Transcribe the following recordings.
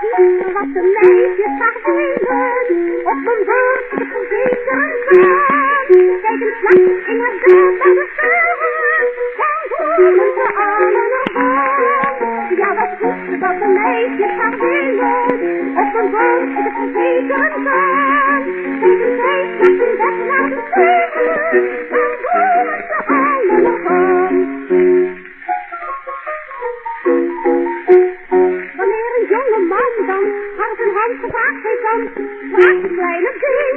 weten wat de meisje zag willen. Op een woord, ik een zeker een Zij Kijk eens in haar bed aan de straat. Dan worden ze allen ervan. Ja, wat goed dat de meisjes. Op een woord, ik een plaat. Kijk dan, houd een hand gevaagd hij dan. Vraag de kleine kring,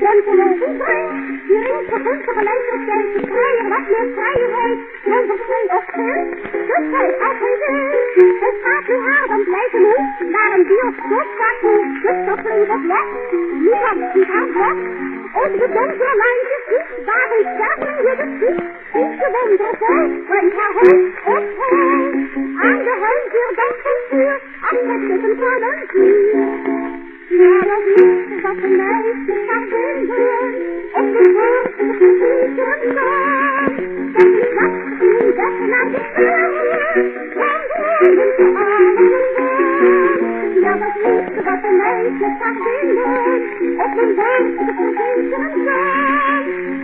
drempelloze breng. Die ring begint tegelijkertijd zijn te kraaien, wat meer kraaien hij. En verschijnt op hem, dat hij af en toe. Het gaat nu haar dan blijven hoe, naar een bioscoop gaat hoe. Dus dat er wat weg, niemand die aan wat. Ook de donkere lijntjes niet, waarom staat er je de semaine d'enfer, un carré éclair. Un de reindeer dans son cure, acceptait une fois d'un jour. Let us meet at the night, at the moon, at the world, at the future sun. Then got to be in our despair, and the you to all of Now that you've got the night, at the moon, at the world, at the future.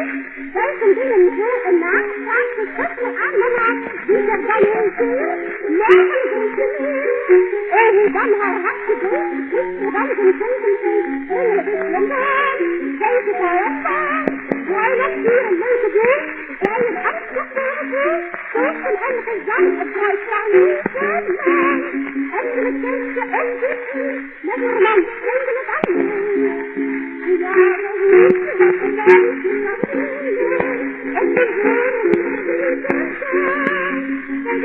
Denken dingen voor en na vaak verschrikkelijk aan de maakt, die er dan in zee, nergens in En hoe dan haar hart gedoopt, is dus er dan geen zeven zee, onder is je maan. Zij zit haar op haar, blij dat hier een leuke deur, blij een angstgevoelige, token en gezang, het bruidt niet zijn. En ze bekendste en ziekte, met haar man, het aan. Ja, dat is niet